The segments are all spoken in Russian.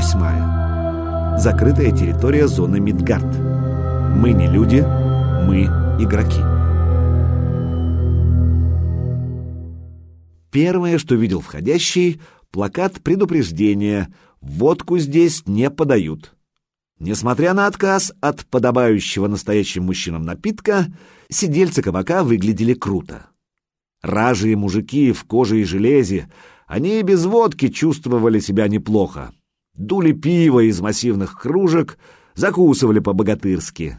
Восьмая. Закрытая территория зоны Мидгард. Мы не люди, мы игроки. Первое, что видел входящий, плакат предупреждения «Водку здесь не подают». Несмотря на отказ от подобающего настоящим мужчинам напитка, сидельцы кабака выглядели круто. Ражие мужики в коже и железе, они и без водки чувствовали себя неплохо. Дули пиво из массивных кружек, закусывали по-богатырски,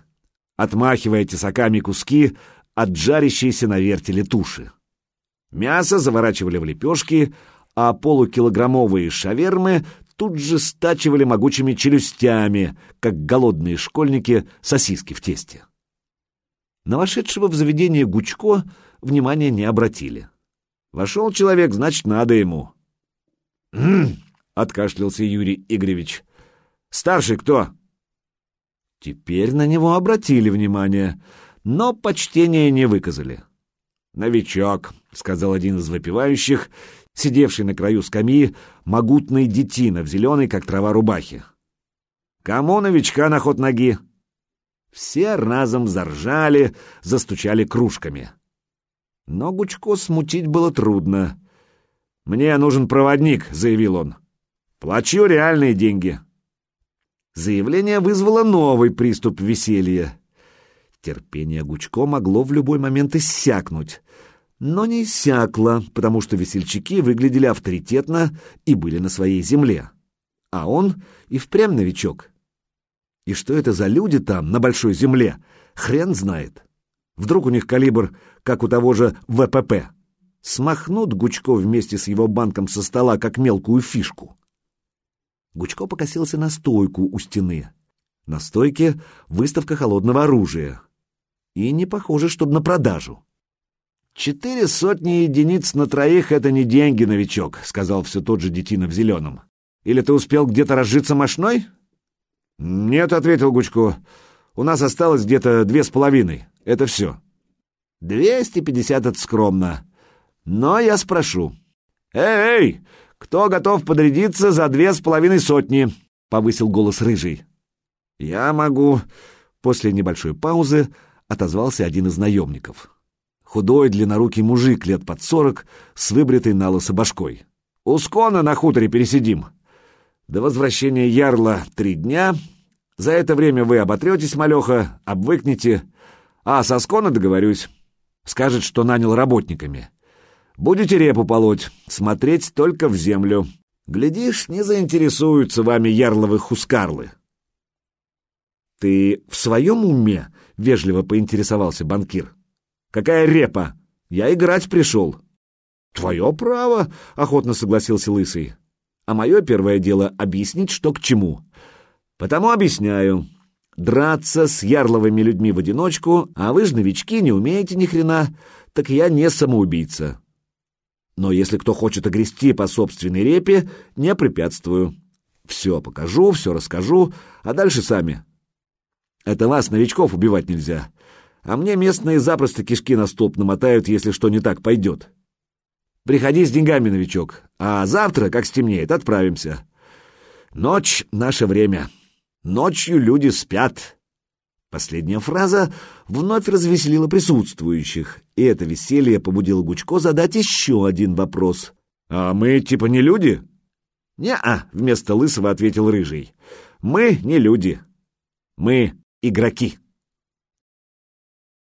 отмахивая тесаками куски от жарящейся на вертеле туши. Мясо заворачивали в лепешки, а полукилограммовые шавермы тут же стачивали могучими челюстями, как голодные школьники сосиски в тесте. На вошедшего в заведение Гучко внимания не обратили. Вошел человек, значит, надо ему. «М-м-м», откашлялся Юрий Игоревич. «Старший кто?» Теперь на него обратили внимание, но почтения не выказали. «Новичок», — сказал один из выпивающих сидевший на краю скамьи, могутный детина в зеленой, как трава, рубахе. «Кому новичка на ход ноги?» Все разом заржали, застучали кружками. Но Гучко смутить было трудно. «Мне нужен проводник», — заявил он. «Плачу реальные деньги». Заявление вызвало новый приступ веселья. Терпение Гучко могло в любой момент иссякнуть — но не иссякла, потому что весельчаки выглядели авторитетно и были на своей земле. А он и впрямь новичок. И что это за люди там, на большой земле, хрен знает. Вдруг у них калибр, как у того же ВПП. Смахнут Гучко вместе с его банком со стола, как мелкую фишку. Гучко покосился на стойку у стены. На стойке выставка холодного оружия. И не похоже, чтобы на продажу. «Четыре сотни единиц на троих — это не деньги, новичок», — сказал все тот же детина в зеленом. «Или ты успел где-то разжиться мошной?» «Нет», — ответил Гучко. «У нас осталось где-то две с половиной. Это все». «Двести пятьдесят — это скромно. Но я спрошу». «Эй, эй, кто готов подрядиться за две с половиной сотни?» — повысил голос рыжий. «Я могу...» — после небольшой паузы отозвался один из наемников худой длиннорукий мужик лет под сорок с выбритой на лысо башкой. «У Скона на хуторе пересидим. До возвращения Ярла три дня. За это время вы оботретесь, малеха, обвыкнете. А со Скона договорюсь. Скажет, что нанял работниками. Будете репу полоть, смотреть только в землю. Глядишь, не заинтересуются вами ярловы хускарлы». «Ты в своем уме?» — вежливо поинтересовался банкир. Какая репа? Я играть пришел. Твое право, охотно согласился Лысый. А мое первое дело — объяснить, что к чему. Потому объясняю. Драться с ярловыми людьми в одиночку, а вы же новички, не умеете ни хрена, так я не самоубийца. Но если кто хочет огрести по собственной репе, не препятствую. Все покажу, все расскажу, а дальше сами. Это вас, новичков, убивать нельзя а мне местные запросто кишки на столб намотают, если что не так пойдет. Приходи с деньгами, новичок, а завтра, как стемнеет, отправимся. Ночь — наше время. Ночью люди спят. Последняя фраза вновь развеселила присутствующих, и это веселье побудило Гучко задать еще один вопрос. «А мы типа не люди?» «Не-а», — вместо Лысого ответил Рыжий. «Мы не люди. Мы игроки».